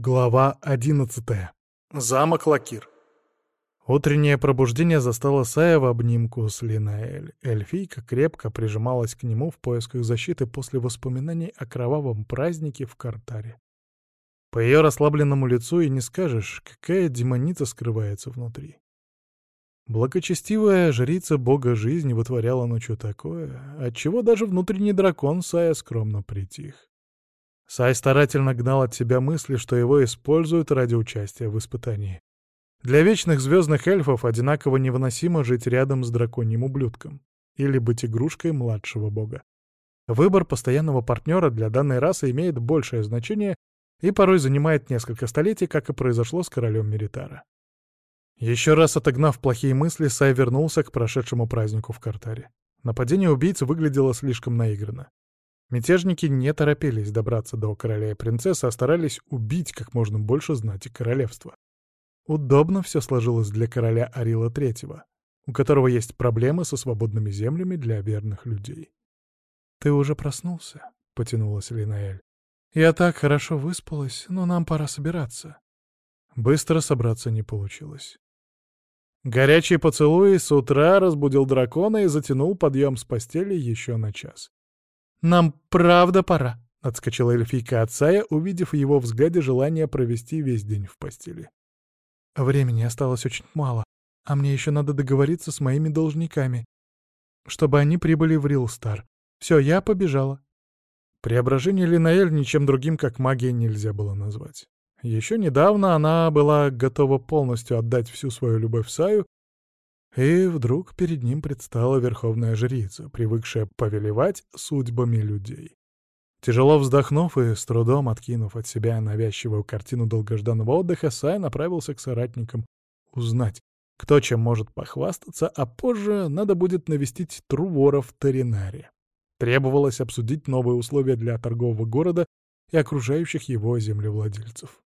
Глава одиннадцатая. Замок Лакир. Утреннее пробуждение застало Сая в обнимку с Линаэль. Эльфийка крепко прижималась к нему в поисках защиты после воспоминаний о кровавом празднике в Картаре. По ее расслабленному лицу и не скажешь, какая демоница скрывается внутри. Благочестивая жрица бога жизни вытворяла ночью такое, отчего даже внутренний дракон Сая скромно притих. Сай старательно гнал от себя мысли, что его используют ради участия в испытании. Для вечных звездных эльфов одинаково невыносимо жить рядом с драконьим ублюдком или быть игрушкой младшего бога. Выбор постоянного партнера для данной расы имеет большее значение и порой занимает несколько столетий, как и произошло с королем Меритара. Еще раз отогнав плохие мысли, Сай вернулся к прошедшему празднику в Картаре. Нападение убийц выглядело слишком наигранно. Мятежники не торопились добраться до короля и принцессы, а старались убить как можно больше знати королевства. Удобно все сложилось для короля Арила Третьего, у которого есть проблемы со свободными землями для верных людей. «Ты уже проснулся?» — потянулась Линаэль. «Я так хорошо выспалась, но нам пора собираться». Быстро собраться не получилось. Горячий поцелуй с утра разбудил дракона и затянул подъем с постели еще на час. «Нам правда пора», — отскочила эльфийка от Сая, увидев в его взгляде желание провести весь день в постели. «Времени осталось очень мало, а мне еще надо договориться с моими должниками, чтобы они прибыли в Рилстар. Все, я побежала». Преображение Линаэль ничем другим, как магией, нельзя было назвать. Еще недавно она была готова полностью отдать всю свою любовь Саю и вдруг перед ним предстала верховная жрица, привыкшая повелевать судьбами людей. Тяжело вздохнув и с трудом откинув от себя навязчивую картину долгожданного отдыха, Сай направился к соратникам узнать, кто чем может похвастаться, а позже надо будет навестить Трувора в Таринаре. Требовалось обсудить новые условия для торгового города и окружающих его землевладельцев.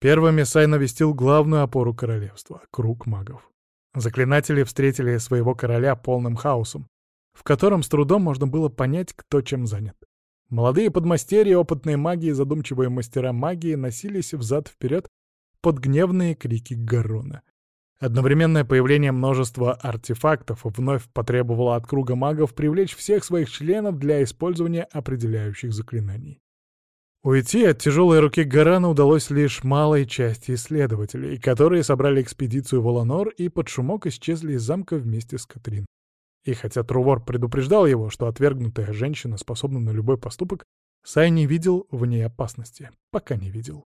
Первыми Сай навестил главную опору королевства — круг магов. Заклинатели встретили своего короля полным хаосом, в котором с трудом можно было понять, кто чем занят. Молодые подмастерья, опытные маги и задумчивые мастера магии носились взад-вперед под гневные крики Гарона. Одновременное появление множества артефактов вновь потребовало от круга магов привлечь всех своих членов для использования определяющих заклинаний. Уйти от тяжелой руки Гарана удалось лишь малой части исследователей, которые собрали экспедицию в Оланор и под шумок исчезли из замка вместе с Катрин. И хотя Трувор предупреждал его, что отвергнутая женщина способна на любой поступок, Сай не видел в ней опасности. Пока не видел.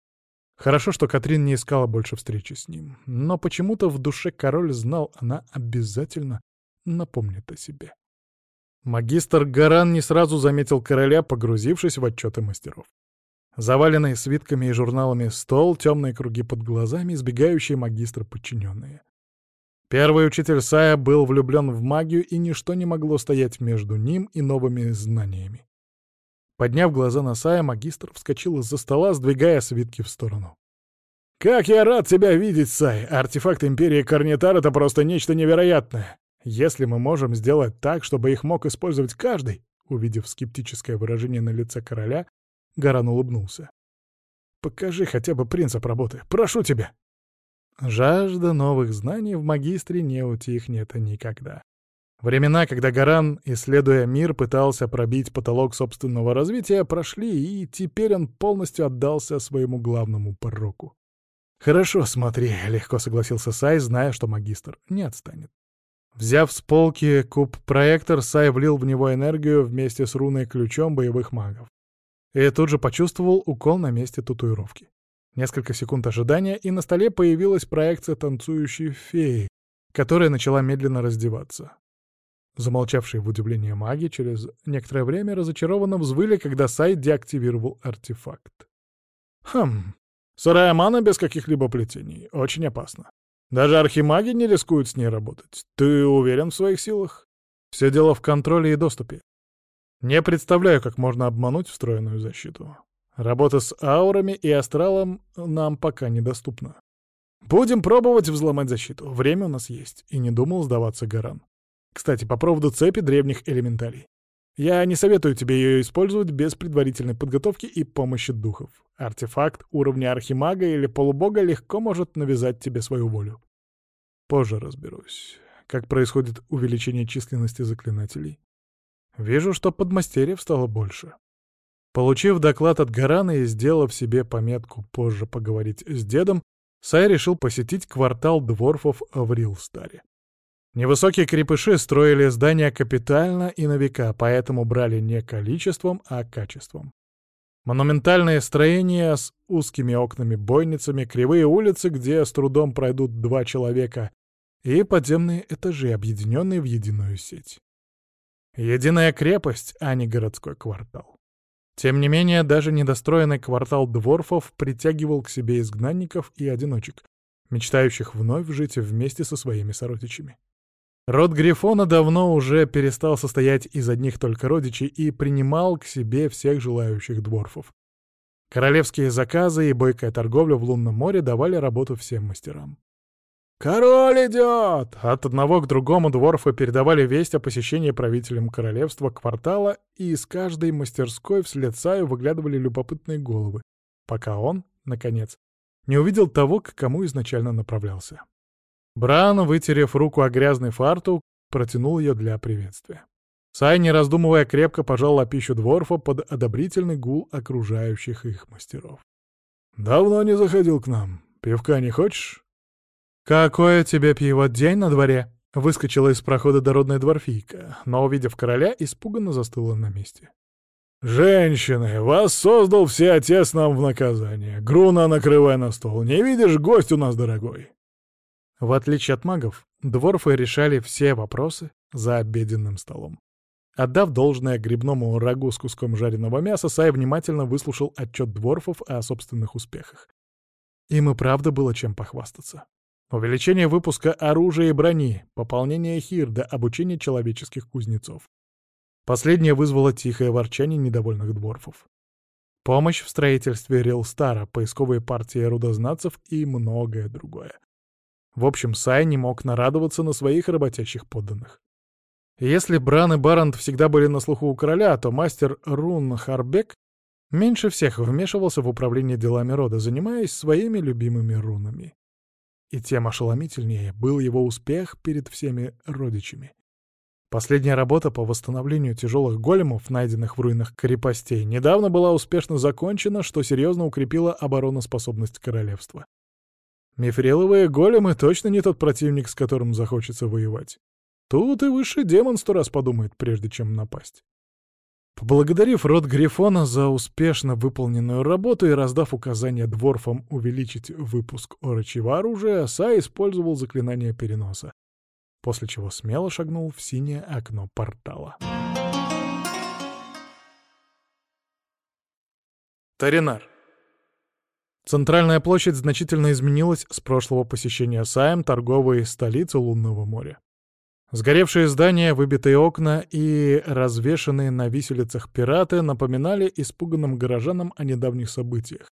Хорошо, что Катрин не искала больше встречи с ним. Но почему-то в душе король знал, она обязательно напомнит о себе. Магистр Гаран не сразу заметил короля, погрузившись в отчеты мастеров. Заваленный свитками и журналами стол, темные круги под глазами, избегающие магистра подчиненные. Первый учитель Сая был влюблен в магию, и ничто не могло стоять между ним и новыми знаниями. Подняв глаза на Сая, магистр вскочил из-за стола, сдвигая свитки в сторону. «Как я рад тебя видеть, Сай! Артефакт Империи Карнитар — это просто нечто невероятное! Если мы можем сделать так, чтобы их мог использовать каждый...» Увидев скептическое выражение на лице короля, Гаран улыбнулся. «Покажи хотя бы принцип работы. Прошу тебя!» Жажда новых знаний в магистре не утихнет никогда. Времена, когда Гаран, исследуя мир, пытался пробить потолок собственного развития, прошли, и теперь он полностью отдался своему главному пороку. «Хорошо, смотри», — легко согласился Сай, зная, что магистр не отстанет. Взяв с полки куб-проектор, Сай влил в него энергию вместе с руной-ключом боевых магов. И тут же почувствовал укол на месте татуировки. Несколько секунд ожидания, и на столе появилась проекция танцующей феи, которая начала медленно раздеваться. Замолчавшие в удивлении маги через некоторое время разочарованно взвыли, когда сайт деактивировал артефакт. Хм, сырая мана без каких-либо плетений. Очень опасно. Даже архимаги не рискуют с ней работать. Ты уверен в своих силах? Все дело в контроле и доступе. Не представляю, как можно обмануть встроенную защиту. Работа с аурами и астралом нам пока недоступна. Будем пробовать взломать защиту. Время у нас есть. И не думал сдаваться Гаран. Кстати, по поводу цепи древних элементалей. Я не советую тебе ее использовать без предварительной подготовки и помощи духов. Артефакт уровня архимага или полубога легко может навязать тебе свою волю. Позже разберусь, как происходит увеличение численности заклинателей. Вижу, что подмастерьев стало больше. Получив доклад от Гарана и сделав себе пометку позже поговорить с дедом, Сай решил посетить квартал дворфов в Рилстаре. Невысокие крепыши строили здания капитально и на века, поэтому брали не количеством, а качеством. Монументальные строения с узкими окнами-бойницами, кривые улицы, где с трудом пройдут два человека, и подземные этажи, объединенные в единую сеть. Единая крепость, а не городской квартал. Тем не менее, даже недостроенный квартал дворфов притягивал к себе изгнанников и одиночек, мечтающих вновь жить вместе со своими сородичами. Род Грифона давно уже перестал состоять из одних только родичей и принимал к себе всех желающих дворфов. Королевские заказы и бойкая торговля в лунном море давали работу всем мастерам. «Король идет!» От одного к другому дворфы передавали весть о посещении правителем королевства квартала, и из каждой мастерской вслед Саю выглядывали любопытные головы, пока он, наконец, не увидел того, к кому изначально направлялся. Бран, вытерев руку о грязный фартук, протянул ее для приветствия. Сай, не раздумывая, крепко пожал лапищу дворфа под одобрительный гул окружающих их мастеров. «Давно не заходил к нам. Пивка не хочешь?» «Какое тебе пиво, день на дворе?» Выскочила из прохода дородная дворфийка, но, увидев короля, испуганно застыла на месте. «Женщины, вас создал все отец нам в наказание. Груна, накрывай на стол. Не видишь, гость у нас дорогой». В отличие от магов, дворфы решали все вопросы за обеденным столом. Отдав должное грибному рагу с куском жареного мяса, Сай внимательно выслушал отчет дворфов о собственных успехах. Им и правда было чем похвастаться. Увеличение выпуска оружия и брони, пополнение хирда, обучение человеческих кузнецов. Последнее вызвало тихое ворчание недовольных дворфов. Помощь в строительстве Рилстара, поисковые партии рудознатцев и многое другое. В общем, Сай не мог нарадоваться на своих работящих подданных. Если Бран и Барант всегда были на слуху у короля, то мастер Рун Харбек меньше всех вмешивался в управление делами рода, занимаясь своими любимыми рунами. И тем ошеломительнее был его успех перед всеми родичами. Последняя работа по восстановлению тяжелых големов, найденных в руинах крепостей, недавно была успешно закончена, что серьезно укрепило обороноспособность королевства. Мифриловые големы точно не тот противник, с которым захочется воевать. Тут и высший демон сто раз подумает, прежде чем напасть. Поблагодарив род Грифона за успешно выполненную работу и раздав указание дворфам увеличить выпуск орочьего оружия, Са использовал заклинание переноса, после чего смело шагнул в синее окно портала. Таринар. Центральная площадь значительно изменилась с прошлого посещения Саем торговой столицы Лунного моря. Сгоревшие здания, выбитые окна и развешанные на виселицах пираты напоминали испуганным горожанам о недавних событиях,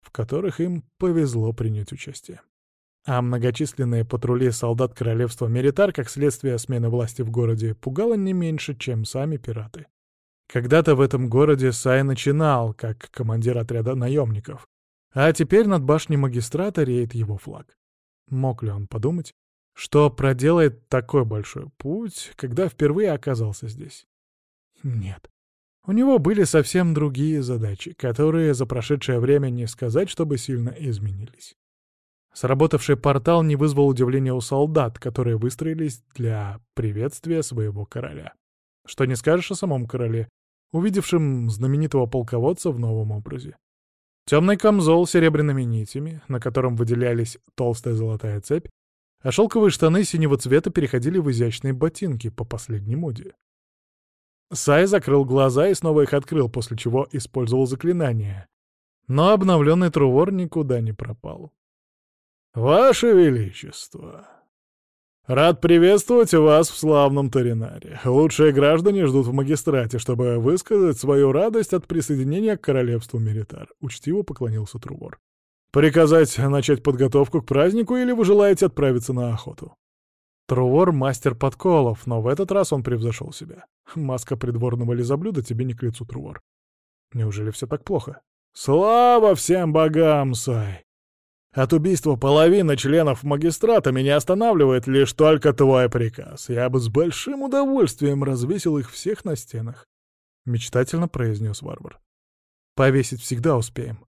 в которых им повезло принять участие. А многочисленные патрули солдат королевства Меритар, как следствие смены власти в городе, пугало не меньше, чем сами пираты. Когда-то в этом городе Сай начинал, как командир отряда наемников, а теперь над башней магистрата реет его флаг. Мог ли он подумать, что проделает такой большой путь, когда впервые оказался здесь. Нет. У него были совсем другие задачи, которые за прошедшее время не сказать, чтобы сильно изменились. Сработавший портал не вызвал удивления у солдат, которые выстроились для приветствия своего короля. Что не скажешь о самом короле, увидевшем знаменитого полководца в новом образе. Темный камзол с серебряными нитями, на котором выделялись толстая золотая цепь, а шелковые штаны синего цвета переходили в изящные ботинки по последней моде. Сай закрыл глаза и снова их открыл, после чего использовал заклинание. Но обновленный Трувор никуда не пропал. «Ваше Величество! Рад приветствовать вас в славном Таринаре. Лучшие граждане ждут в магистрате, чтобы высказать свою радость от присоединения к королевству Меритар», — учтиво поклонился Трувор. Приказать начать подготовку к празднику или вы желаете отправиться на охоту? Трувор — мастер подколов, но в этот раз он превзошел себя. Маска придворного лизоблюда тебе не к лицу, Трувор. Неужели все так плохо? Слава всем богам, Сай! От убийства половины членов магистрата меня останавливает лишь только твой приказ. Я бы с большим удовольствием развесил их всех на стенах. Мечтательно произнес варвар. Повесить всегда успеем.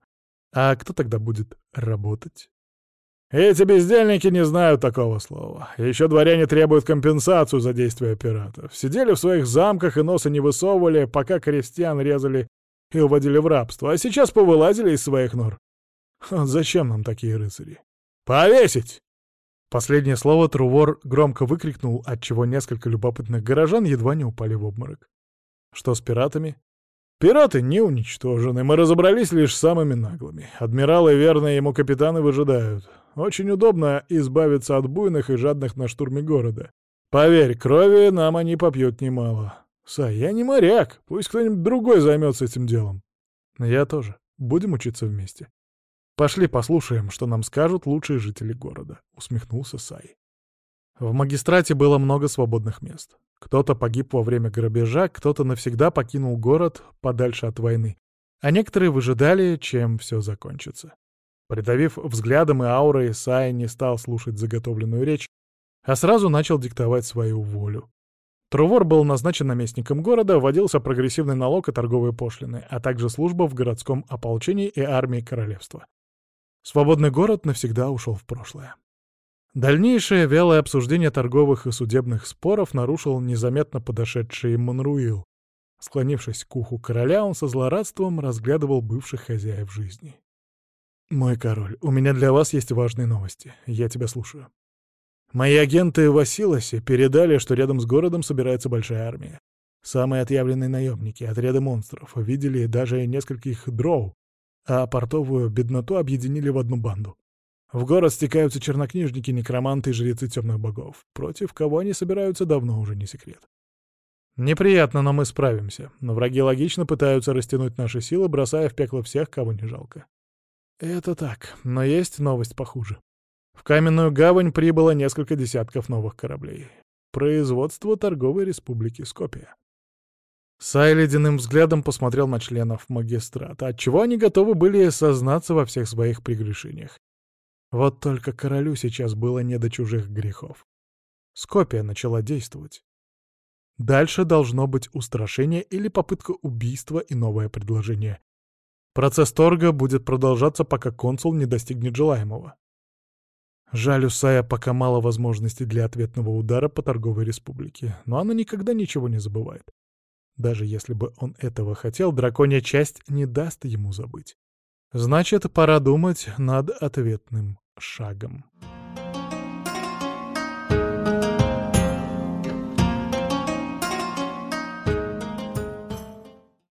А кто тогда будет работать? Эти бездельники не знают такого слова. Еще дворяне требуют компенсацию за действия пиратов. Сидели в своих замках и носа не высовывали, пока крестьян резали и уводили в рабство, а сейчас повылазили из своих нор. Зачем нам такие рыцари? Повесить! Последнее слово Трувор громко выкрикнул, отчего несколько любопытных горожан едва не упали в обморок. Что с пиратами? Пираты не уничтожены, мы разобрались лишь с самыми наглыми. Адмиралы верные ему капитаны выжидают. Очень удобно избавиться от буйных и жадных на штурме города. Поверь, крови нам они попьют немало. Сай, я не моряк, пусть кто-нибудь другой займется этим делом. Я тоже. Будем учиться вместе. «Пошли послушаем, что нам скажут лучшие жители города», — усмехнулся Сай. В магистрате было много свободных мест. Кто-то погиб во время грабежа, кто-то навсегда покинул город подальше от войны, а некоторые выжидали, чем все закончится. Придавив взглядом и аурой, Сай не стал слушать заготовленную речь, а сразу начал диктовать свою волю. Трувор был назначен наместником города, вводился прогрессивный налог и торговые пошлины, а также служба в городском ополчении и армии королевства. Свободный город навсегда ушел в прошлое. Дальнейшее вялое обсуждение торговых и судебных споров нарушил незаметно подошедший Монруил. Склонившись к уху короля, он со злорадством разглядывал бывших хозяев жизни. «Мой король, у меня для вас есть важные новости. Я тебя слушаю». Мои агенты в Василосе передали, что рядом с городом собирается большая армия. Самые отъявленные наемники, отряды монстров, видели даже нескольких дроу, а портовую бедноту объединили в одну банду. В город стекаются чернокнижники, некроманты и жрецы темных богов. Против кого они собираются, давно уже не секрет. Неприятно, но мы справимся. Но враги логично пытаются растянуть наши силы, бросая в пекло всех, кого не жалко. Это так, но есть новость похуже. В каменную гавань прибыло несколько десятков новых кораблей. Производство торговой республики Скопия. Сай ледяным взглядом посмотрел на членов магистрата, отчего они готовы были сознаться во всех своих прегрешениях. Вот только королю сейчас было не до чужих грехов. Скопия начала действовать. Дальше должно быть устрашение или попытка убийства и новое предложение. Процесс торга будет продолжаться, пока консул не достигнет желаемого. Жаль, у Сая пока мало возможностей для ответного удара по торговой республике, но она никогда ничего не забывает. Даже если бы он этого хотел, драконья часть не даст ему забыть. Значит, пора думать над ответным шагом.